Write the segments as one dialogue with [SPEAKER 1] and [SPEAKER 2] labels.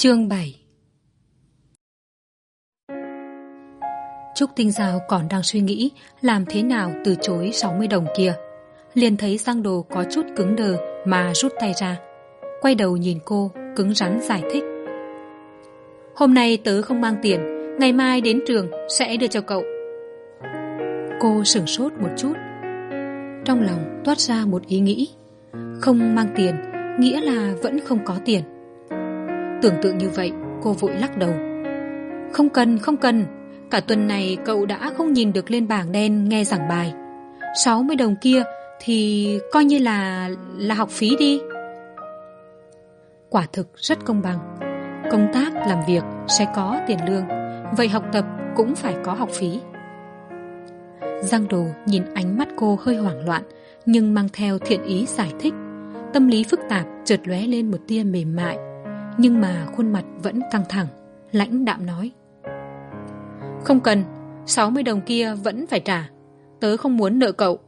[SPEAKER 1] Chương bảy Trúc Tinh Giao còn đang suy nghĩ làm thế nào từ chối sáu mươi đồng kia. Liền thấy Giang Đồ có chút cứng đờ mà rút tay ra. Quay đầu nhìn cô, cứng rắn giải thích. Hôm nay tớ không mang tiền, ngày mai đến trường sẽ đưa cho cậu. Cô sửng sốt một chút. Trong lòng toát ra một ý nghĩ. Không mang tiền, nghĩa là vẫn không có tiền. Tưởng tượng như vậy, cô vội lắc đầu. Không cần, không cần, cả tuần này cậu đã không nhìn được lên bảng đen nghe giảng bài. sáu mươi đồng kia thì coi như là là học phí đi. Quả thực rất công bằng. Công tác, làm việc sẽ có tiền lương, vậy học tập cũng phải có học phí. Giang Đồ nhìn ánh mắt cô hơi hoảng loạn, nhưng mang theo thiện ý giải thích. Tâm lý phức tạp chợt lóe lên một tia mềm mại, nhưng mà khuôn mặt vẫn căng thẳng, lãnh đạm nói. Không cần, sáu mươi đồng kia vẫn phải trả, tớ không muốn nợ cậu.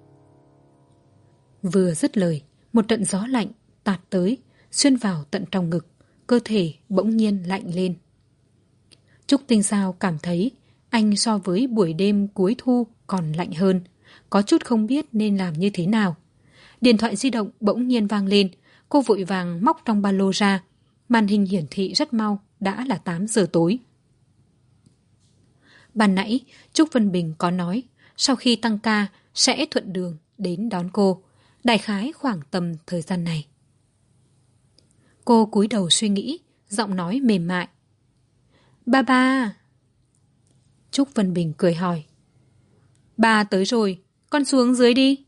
[SPEAKER 1] Vừa dứt lời, một trận gió lạnh tạt tới, xuyên vào tận trong ngực, cơ thể bỗng nhiên lạnh lên. Trúc Tinh Sao cảm thấy anh so với buổi đêm cuối thu còn lạnh hơn, có chút không biết nên làm như thế nào. Điện thoại di động bỗng nhiên vang lên, cô vội vàng móc trong ba lô ra. Màn hình hiển thị rất mau, đã là tám giờ tối. Ban nãy, Trúc Vân Bình có nói, sau khi tăng ca sẽ thuận đường đến đón cô, đại khái khoảng tầm thời gian này. Cô cúi đầu suy nghĩ, giọng nói mềm mại. Ba ba! Trúc Vân Bình cười hỏi. Ba tới rồi, con xuống dưới đi.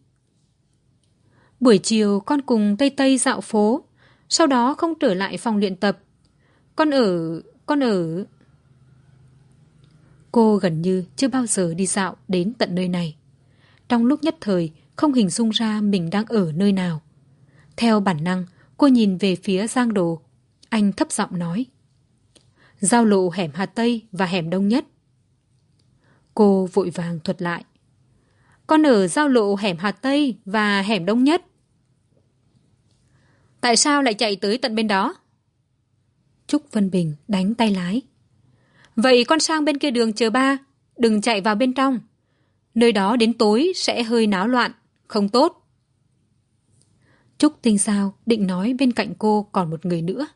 [SPEAKER 1] Buổi chiều con cùng Tây Tây dạo phố, sau đó không trở lại phòng luyện tập. Con ở... con ở... Cô gần như chưa bao giờ đi dạo đến tận nơi này. Trong lúc nhất thời, không hình dung ra mình đang ở nơi nào. Theo bản năng, cô nhìn về phía Giang Đồ. Anh thấp giọng nói. Giao lộ hẻm Hà Tây và hẻm Đông Nhất. Cô vội vàng thuật lại. Con ở giao lộ hẻm Hà Tây và hẻm Đông Nhất. Tại sao lại chạy tới tận bên đó? Trúc Vân Bình đánh tay lái. Vậy con sang bên kia đường chờ ba, đừng chạy vào bên trong. Nơi đó đến tối sẽ hơi náo loạn, không tốt. Trúc Tinh Sao định nói bên cạnh cô còn một người nữa.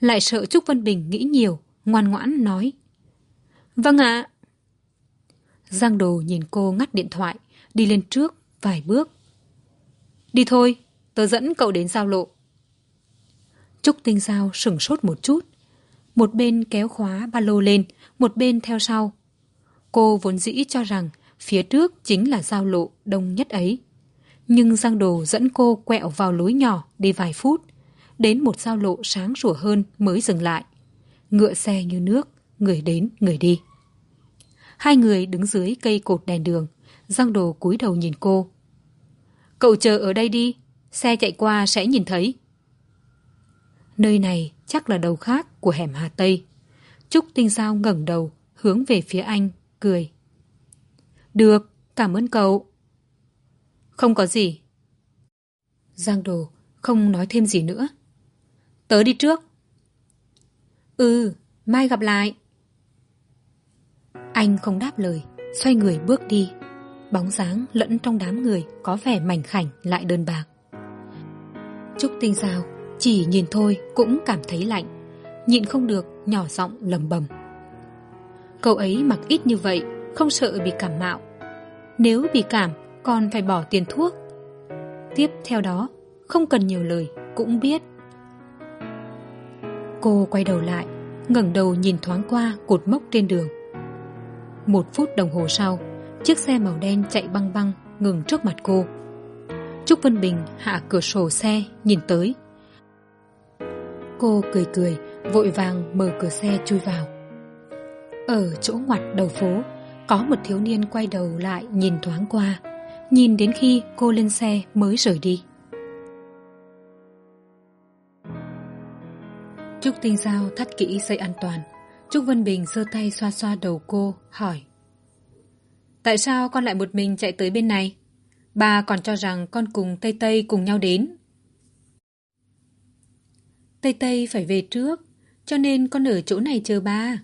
[SPEAKER 1] Lại sợ Trúc Vân Bình nghĩ nhiều, ngoan ngoãn nói. Vâng ạ. Giang Đồ nhìn cô ngắt điện thoại, đi lên trước vài bước. Đi thôi, tớ dẫn cậu đến giao lộ. Trúc Tinh Giao sửng sốt một chút. Một bên kéo khóa ba lô lên, một bên theo sau. Cô vốn dĩ cho rằng phía trước chính là giao lộ đông nhất ấy. Nhưng Giang Đồ dẫn cô quẹo vào lối nhỏ đi vài phút, đến một giao lộ sáng rủa hơn mới dừng lại. Ngựa xe như nước, người đến, người đi. Hai người đứng dưới cây cột đèn đường, Giang Đồ cúi đầu nhìn cô. Cậu chờ ở đây đi, xe chạy qua sẽ nhìn thấy. Nơi này chắc là đầu khác của hẻm Hà Tây. Trúc Tinh Giao ngẩng đầu, hướng về phía anh, cười. Được, cảm ơn cậu. Không có gì. Giang Đồ không nói thêm gì nữa. Tớ đi trước. Ừ, mai gặp lại. Anh không đáp lời, xoay người bước đi. Bóng dáng lẫn trong đám người có vẻ mảnh khảnh lại đơn bạc. Trúc Tinh Giao chỉ nhìn thôi cũng cảm thấy lạnh, Nhịn không được nhỏ giọng lầm bầm. Cậu ấy mặc ít như vậy, Không sợ bị cảm mạo. Nếu bị cảm, còn phải bỏ tiền thuốc. Tiếp theo đó, Không cần nhiều lời, cũng biết. Cô quay đầu lại, ngẩng đầu nhìn thoáng qua cột mốc trên đường. Một phút đồng hồ sau, Chiếc xe màu đen chạy băng băng Ngừng trước mặt cô. Trúc Vân Bình hạ cửa sổ xe, Nhìn tới. Cô cười cười, vội vàng mở cửa xe chui vào. Ở chỗ ngoặt đầu phố, có một thiếu niên quay đầu lại nhìn thoáng qua, nhìn đến khi cô lên xe mới rời đi. Trúc Tinh Giao thắt kỹ dây an toàn. Trúc Vân Bình giơ tay xoa xoa đầu cô, hỏi. Tại sao con lại một mình chạy tới bên này? Bà còn cho rằng con cùng Tây Tây cùng nhau đến. Tây Tây phải về trước, cho nên con ở chỗ này chờ ba.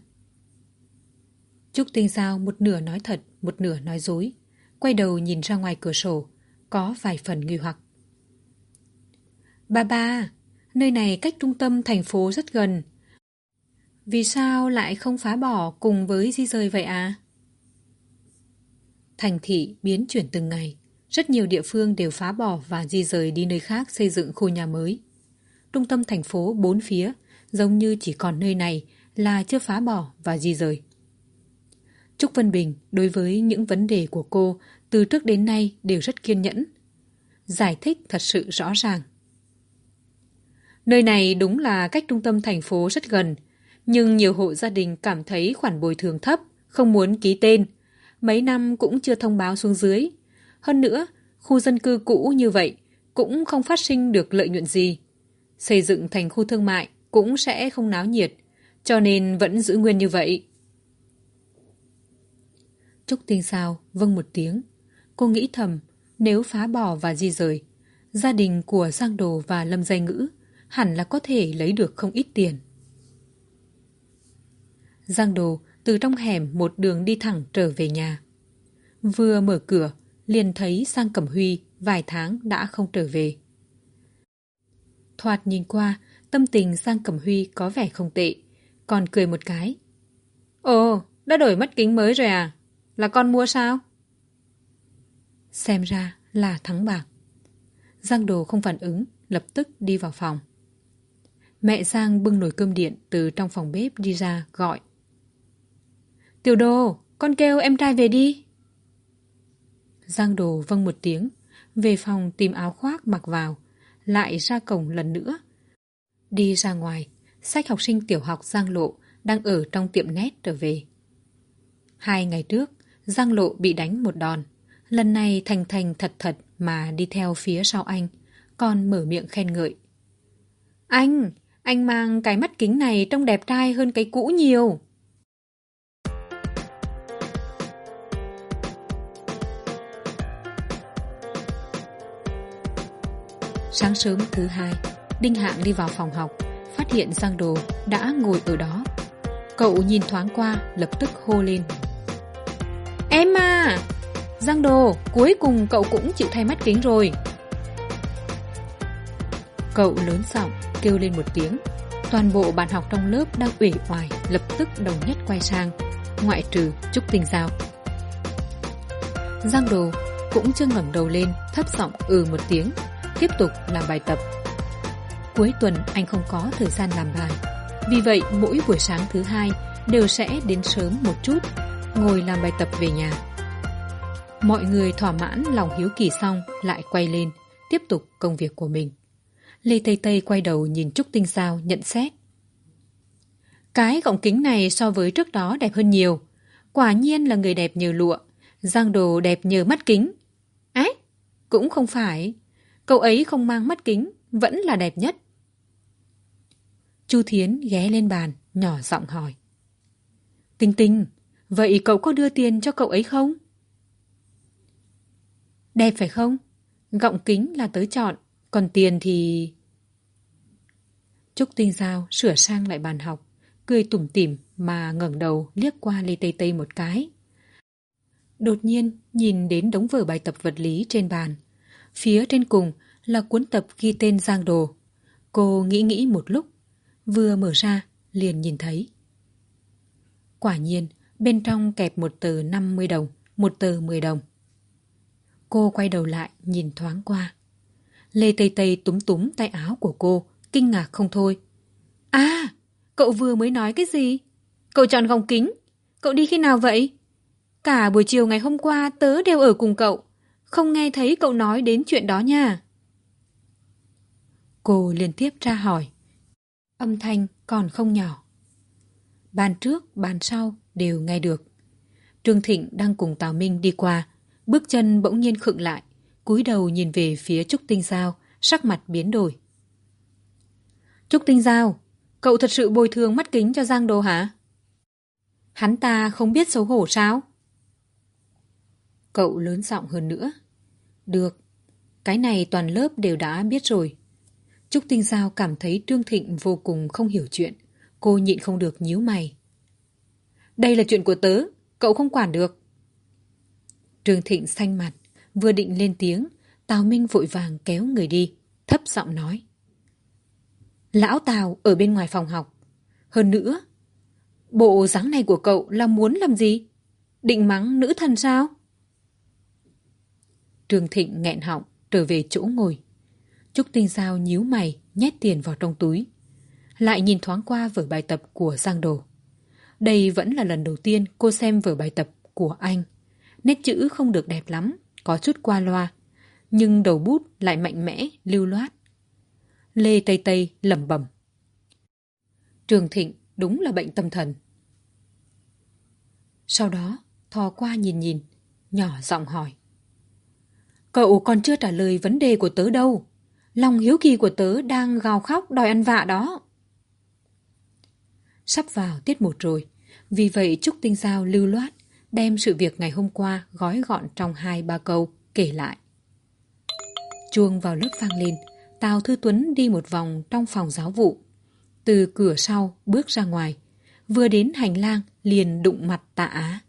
[SPEAKER 1] Trúc Tinh Giao một nửa nói thật, một nửa nói dối. Quay đầu nhìn ra ngoài cửa sổ, có vài phần nghi hoặc. Ba ba, nơi này cách trung tâm thành phố rất gần. Vì sao lại không phá bỏ cùng với di rời vậy à? Thành thị biến chuyển từng ngày. Rất nhiều địa phương đều phá bỏ và di rời đi nơi khác xây dựng khu nhà mới. Trung tâm thành phố bốn phía giống như chỉ còn nơi này là chưa phá bỏ và di rời. Trúc Vân Bình đối với những vấn đề của cô từ trước đến nay đều rất kiên nhẫn. Giải thích thật sự rõ ràng. Nơi này đúng là cách trung tâm thành phố rất gần, nhưng nhiều hộ gia đình cảm thấy khoản bồi thường thấp, không muốn ký tên. Mấy năm cũng chưa thông báo xuống dưới. Hơn nữa, khu dân cư cũ như vậy cũng không phát sinh được lợi nhuận gì. Xây dựng thành khu thương mại cũng sẽ không náo nhiệt, cho nên vẫn giữ nguyên như vậy. Trúc Tinh Sao vâng một tiếng. Cô nghĩ thầm, nếu phá bỏ và di rời, gia đình của Giang Đồ và Lâm Giai Ngữ hẳn là có thể lấy được không ít tiền. Giang Đồ từ trong hẻm một đường đi thẳng trở về nhà. Vừa mở cửa, liền thấy Giang Cẩm Huy vài tháng đã không trở về. Thoạt nhìn qua, tâm tình Giang Cẩm Huy có vẻ không tệ, còn cười một cái. Ồ, đã đổi mắt kính mới rồi à? Là con mua sao? Xem ra là thắng bạc. Giang Đồ không phản ứng, lập tức đi vào phòng. Mẹ Giang bưng nồi cơm điện từ trong phòng bếp đi ra gọi. Tiểu đồ, con kêu em trai về đi. Giang đồ vâng một tiếng, về phòng tìm áo khoác mặc vào, lại ra cổng lần nữa. Đi ra ngoài, sách học sinh tiểu học Giang Lộ đang ở trong tiệm nét trở về. Hai ngày trước, Giang Lộ bị đánh một đòn. Lần này thành thành thật thật mà đi theo phía sau anh, còn mở miệng khen ngợi. Anh, anh mang cái mắt kính này trông đẹp trai hơn cái cũ nhiều. Sáng sớm thứ hai, Đinh Hạng đi vào phòng học, phát hiện Giang Đồ đã ngồi ở đó. Cậu nhìn thoáng qua, lập tức hô lên. Em à! Giang Đồ, cuối cùng cậu cũng chịu thay mắt kính rồi. Cậu lớn giọng kêu lên một tiếng. Toàn bộ bạn học trong lớp đang ủy oải, lập tức đồng nhất quay sang, ngoại trừ Trúc tình Giao. Giang Đồ cũng chưa ngẩng đầu lên, thấp giọng ừ một tiếng, tiếp tục làm bài tập. Cuối tuần anh không có thời gian làm bài. Vì vậy mỗi buổi sáng thứ hai đều sẽ đến sớm một chút, ngồi làm bài tập về nhà. Mọi người thỏa mãn lòng hiếu kỳ xong lại quay lên, tiếp tục công việc của mình. Lê Tây Tây quay đầu nhìn Trúc Tinh Sao nhận xét. Cái gọng kính này so với trước đó đẹp hơn nhiều. Quả nhiên là người đẹp nhờ lụa, Giang Đồ đẹp nhờ mắt kính. Ái, cũng không phải. Cậu ấy không mang mắt kính, vẫn là đẹp nhất. Chu Thiến ghé lên bàn, nhỏ giọng hỏi. Tinh Tinh, vậy cậu có đưa tiền cho cậu ấy không? Đẹp phải không? Gọng kính là tới chọn, còn tiền thì... Trúc Tinh Giao sửa sang lại bàn học, cười tủm tỉm mà ngẩng đầu liếc qua Lê Tây Tây một cái. Đột nhiên nhìn đến đống vở bài tập vật lý trên bàn. Phía trên cùng là cuốn tập ghi tên Giang Đồ. Cô nghĩ nghĩ một lúc, vừa mở ra liền nhìn thấy. Quả nhiên, bên trong kẹp một tờ 50 đồng, một tờ 10 đồng. Cô quay đầu lại nhìn thoáng qua. Lê Tây Tây túm túm tay áo của cô, kinh ngạc không thôi. À, cậu vừa mới nói cái gì? Cậu chọn gòng kính. Cậu đi khi nào vậy? Cả buổi chiều ngày hôm qua tớ đều ở cùng cậu. Không nghe thấy cậu nói đến chuyện đó nha. Cô liên tiếp tra hỏi. Âm thanh còn không nhỏ. Bàn trước, bàn sau đều nghe được. Trương Thịnh đang cùng Tào Minh đi qua, bước chân bỗng nhiên khựng lại, cúi đầu nhìn về phía Trúc Tinh Giao, sắc mặt biến đổi. Trúc Tinh Giao, cậu thật sự bồi thường mắt kính cho Giang Đồ hả? Hắn ta không biết xấu hổ sao? Cậu lớn giọng hơn nữa. Được, cái này toàn lớp đều đã biết rồi. Trúc Tinh Giao cảm thấy Trương Thịnh vô cùng không hiểu chuyện. Cô nhịn không được nhíu mày. Đây là chuyện của tớ, cậu không quản được. Trương Thịnh xanh mặt, vừa định lên tiếng, Tào Minh vội vàng kéo người đi, thấp giọng nói. Lão Tào ở bên ngoài phòng học. Hơn nữa, bộ dáng này của cậu là muốn làm gì? Định mắng nữ thần sao? Trương Thịnh nghẹn họng, trở về chỗ ngồi. Trúc Tinh Giao nhíu mày, nhét tiền vào trong túi. Lại nhìn thoáng qua vở bài tập của Giang Đồ. Đây vẫn là lần đầu tiên cô xem vở bài tập của anh. Nét chữ không được đẹp lắm, có chút qua loa. Nhưng đầu bút lại mạnh mẽ, lưu loát. Lê Tây Tây lẩm bẩm. Trường Thịnh đúng là bệnh tâm thần. Sau đó, thò qua nhìn nhìn, nhỏ giọng hỏi. Cậu còn chưa trả lời vấn đề của tớ đâu. Lòng hiếu kỳ của tớ đang gào khóc đòi ăn vạ đó. Sắp vào tiết một rồi, vì vậy Trúc Tinh Giao lưu loát đem sự việc ngày hôm qua gói gọn trong hai ba câu kể lại. Chuông vào lớp vang lên, Tào Thư Tuấn đi một vòng trong phòng giáo vụ. Từ cửa sau bước ra ngoài, vừa đến hành lang liền đụng mặt tạ Á.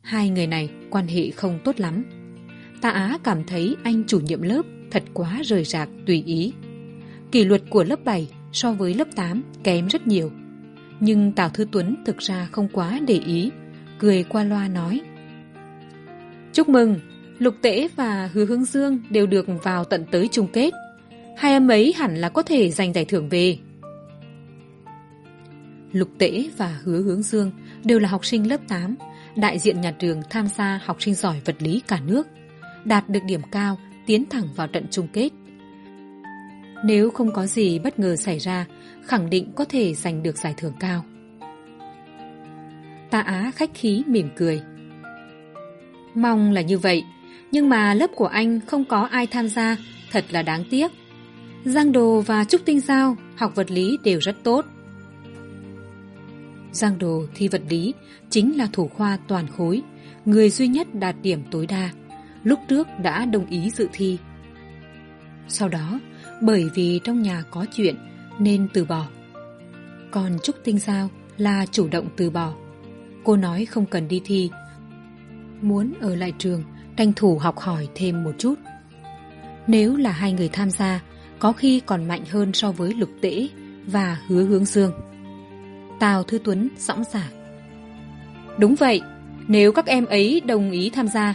[SPEAKER 1] Hai người này quan hệ không tốt lắm. Tạ Á cảm thấy anh chủ nhiệm lớp thật quá rời rạc tùy ý. Kỷ luật của lớp bảy so với lớp tám kém rất nhiều. Nhưng Tào Thư Tuấn thực ra không quá để ý, cười qua loa nói. Chúc mừng, Lục Tễ và Hứa Hướng Dương đều được vào tận tới chung kết. Hai em ấy hẳn là có thể giành giải thưởng về. Lục Tễ và Hứa Hướng Dương đều là học sinh lớp tám, đại diện nhà trường tham gia học sinh giỏi vật lý cả nước, đạt được điểm cao, tiến thẳng vào trận chung kết. Nếu không có gì bất ngờ xảy ra, khẳng định có thể giành được giải thưởng cao. Ta Á khách khí mỉm cười. Mong là như vậy, nhưng mà lớp của anh không có ai tham gia, thật là đáng tiếc. Giang Đồ và Trúc Tinh Giao học vật lý đều rất tốt. Giang Đồ thi vật lý chính là thủ khoa toàn khối, người duy nhất đạt điểm tối đa. Lúc trước đã đồng ý dự thi. Sau đó, bởi vì trong nhà có chuyện nên từ bỏ. Còn Trúc Tinh Giao là chủ động từ bỏ. Cô nói không cần đi thi. Muốn ở lại trường, tranh thủ học hỏi thêm một chút. Nếu là hai người tham gia, có khi còn mạnh hơn so với Lục Tễ và Hứa Hướng Dương. Tào Thư Tuấn sõng giả. Đúng vậy, nếu các em ấy đồng ý tham gia,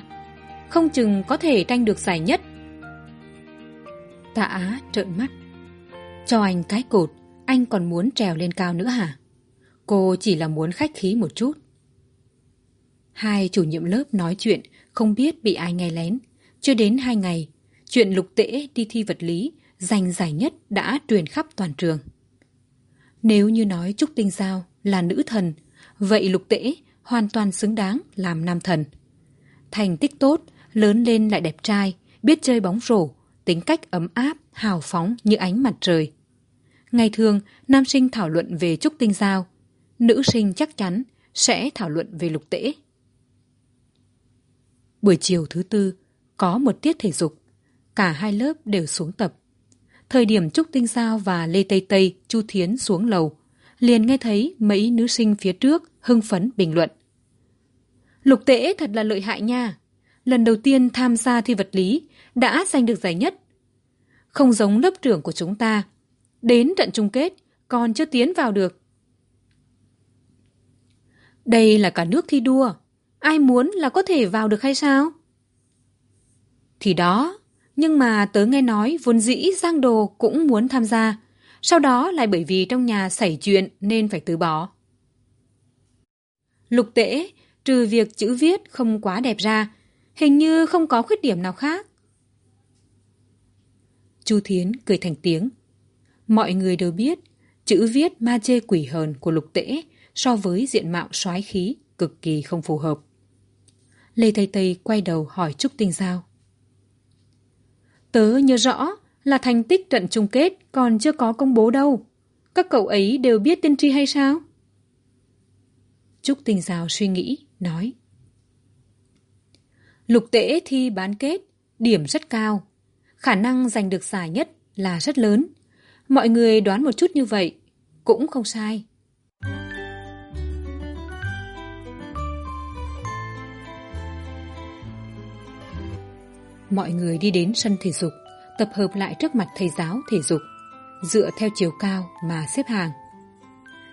[SPEAKER 1] không chừng có thể tranh được giải nhất. Tạ Á trợn mắt. Cho anh cái cột, anh còn muốn trèo lên cao nữa hả? Cô chỉ là muốn khách khí một chút. Hai chủ nhiệm lớp nói chuyện, không biết bị ai nghe lén. Chưa đến hai ngày, chuyện lục tễ đi thi vật lý, giành giải nhất đã truyền khắp toàn trường. Nếu như nói Trúc Tinh Giao là nữ thần, vậy lục tễ hoàn toàn xứng đáng làm nam thần. Thành tích tốt, lớn lên lại đẹp trai, biết chơi bóng rổ, tính cách ấm áp, hào phóng như ánh mặt trời. Ngày thường, nam sinh thảo luận về Trúc Tinh Giao, nữ sinh chắc chắn sẽ thảo luận về lục tễ. Buổi chiều thứ tư, có một tiết thể dục. Cả hai lớp đều xuống tập. Thời điểm Trúc Tinh Giao và Lê Tây Tây, Chu Thiến xuống lầu, liền nghe thấy mấy nữ sinh phía trước hưng phấn bình luận. Lục tễ thật là lợi hại nha. Lần đầu tiên tham gia thi vật lý, đã giành được giải nhất. Không giống lớp trưởng của chúng ta. Đến trận chung kết, còn chưa tiến vào được. Đây là cả nước thi đua. Ai muốn là có thể vào được hay sao? Thì đó, nhưng mà tớ nghe nói vốn dĩ Giang Đồ cũng muốn tham gia. Sau đó lại bởi vì trong nhà xảy chuyện nên phải từ bỏ. Lục tễ, trừ việc chữ viết không quá đẹp ra, hình như không có khuyết điểm nào khác. Chu Thiến cười thành tiếng. Mọi người đều biết, chữ viết ma chê quỷ hờn của lục tễ so với diện mạo soái khí cực kỳ không phù hợp. Lê Tây Tây quay đầu hỏi Trúc Tinh Giao. Tớ nhớ rõ là thành tích trận chung kết còn chưa có công bố đâu. Các cậu ấy đều biết tiên tri hay sao? Trúc Tinh Giao suy nghĩ, nói. Lục tễ thi bán kết, điểm rất cao. Khả năng giành được giải nhất là rất lớn. Mọi người đoán một chút như vậy. cũng không sai. Mọi người đi đến sân thể dục, tập hợp lại trước mặt thầy giáo thể dục, dựa theo chiều cao mà xếp hàng.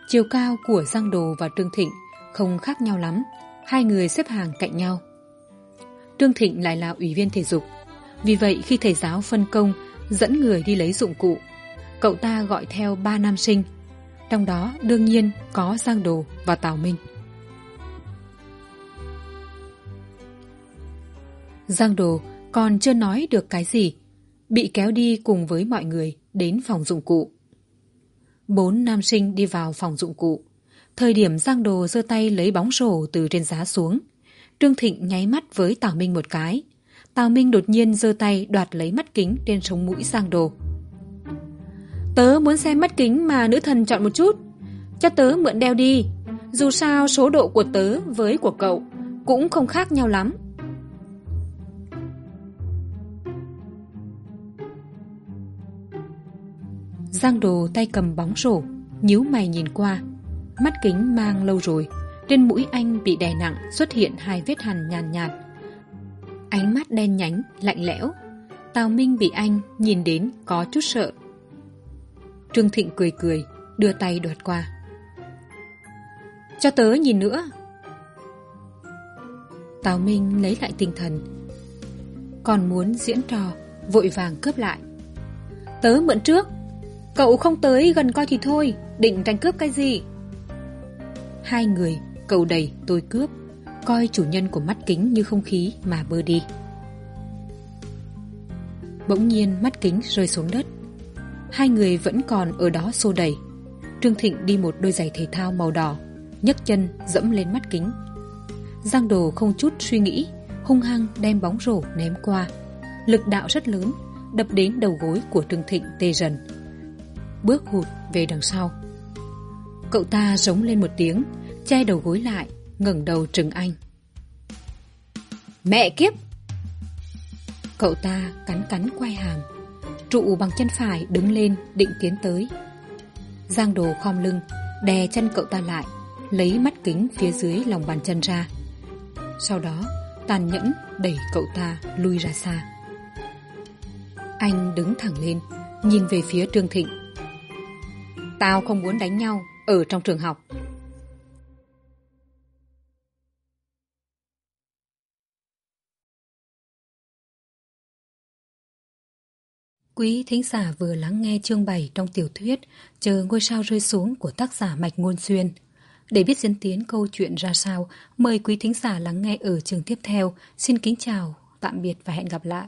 [SPEAKER 1] Chiều cao của Giang Đồ và Trương Thịnh không khác nhau lắm, hai người xếp hàng cạnh nhau. Trương Thịnh lại là ủy viên thể dục, vì vậy khi thầy giáo phân công dẫn người đi lấy dụng cụ, cậu ta gọi theo ba nam sinh, trong đó đương nhiên có Giang Đồ và Tào Minh. Giang Đồ còn chưa nói được cái gì, bị kéo đi cùng với mọi người đến phòng dụng cụ. Bốn nam sinh đi vào phòng dụng cụ. Thời điểm Giang Đồ giơ tay lấy bóng rổ từ trên giá xuống. Trương Thịnh nháy mắt với Tào Minh một cái. Tào Minh đột nhiên giơ tay đoạt lấy mắt kính trên sống mũi Giang Đồ. Tớ muốn xem mắt kính mà nữ thần chọn một chút. Cho tớ mượn đeo đi. Dù sao số độ của tớ với của cậu cũng không khác nhau lắm. Giang đồ tay cầm bóng rổ, nhíu mày nhìn qua mắt kính mang lâu rồi trên mũi anh bị đè nặng xuất hiện hai vết hằn nhàn nhạt, nhạt ánh mắt đen nhánh lạnh lẽo. Tào minh bị anh nhìn đến có chút sợ. Trương thịnh cười cười đưa tay đoạt qua. Cho tớ nhìn nữa. Tào minh lấy lại tinh thần. Còn muốn diễn trò vội vàng cướp lại. Tớ mượn trước. Cậu không tới gần coi thì thôi Định tranh cướp cái gì? Hai người cậu đầy tôi cướp. Coi chủ nhân của mắt kính như không khí mà bơ đi. Bỗng nhiên mắt kính rơi xuống đất. Hai người vẫn còn ở đó xô đẩy. Trương Thịnh đi một đôi giày thể thao màu đỏ, nhấc chân dẫm lên mắt kính. Giang đồ không chút suy nghĩ, Hung hăng đem bóng rổ ném qua. Lực đạo rất lớn, Đập đến đầu gối của Trương Thịnh tê dần. Bước hụt về đằng sau. Cậu ta giống lên một tiếng che đầu gối lại, ngẩng đầu trừng anh. Mẹ kiếp! Cậu ta cắn cắn quay hàm, trụ bằng chân phải đứng lên định tiến tới. Giang đồ khom lưng, đè chân cậu ta lại, lấy mắt kính phía dưới lòng bàn chân ra. Sau đó, tàn nhẫn đẩy cậu ta lui ra xa. Anh đứng thẳng lên, nhìn về phía trương thịnh. Tao không muốn đánh nhau ở trong trường học. Quý thính giả vừa lắng nghe chương 7 trong tiểu thuyết Chờ ngôi sao rơi xuống của tác giả Mạch Ngôn Xuyên. Để biết diễn tiến câu chuyện ra sao, mời quý thính giả lắng nghe ở chương tiếp theo. Xin kính chào, tạm biệt và hẹn gặp lại.